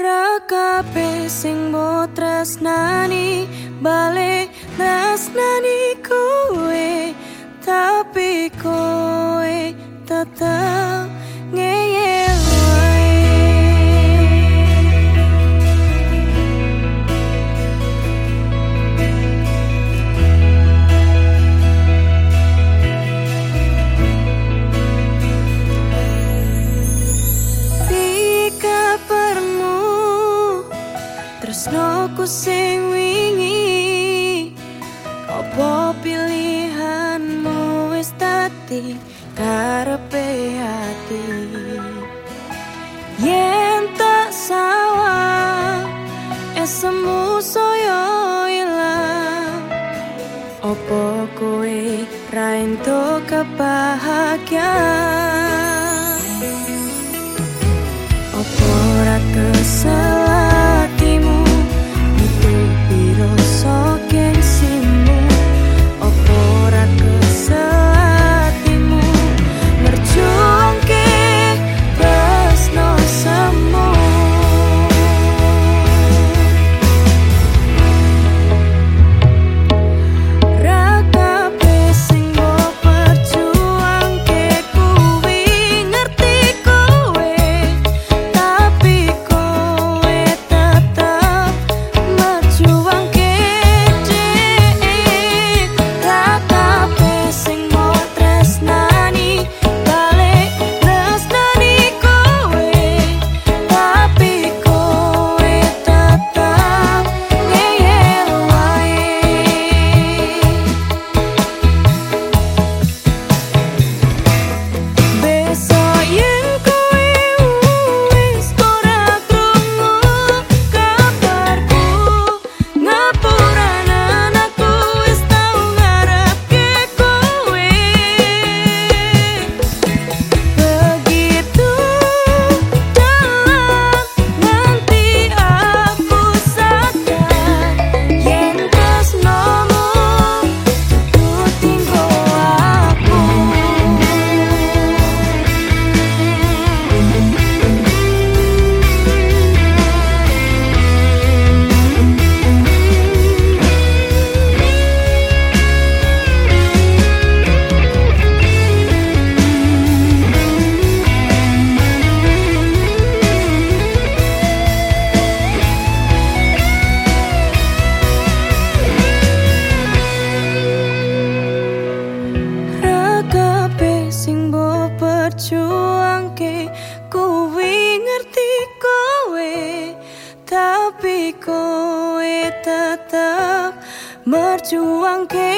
Rakape sing mo tresnani balik tresnani kowe tresnoku sing wingi. Opo pilihanmu wis dadi karepe ati yen tak sawa esemu soyo ilang. Opo kowe ra entuk kebahagiaan tapi kowe tetap merjuangke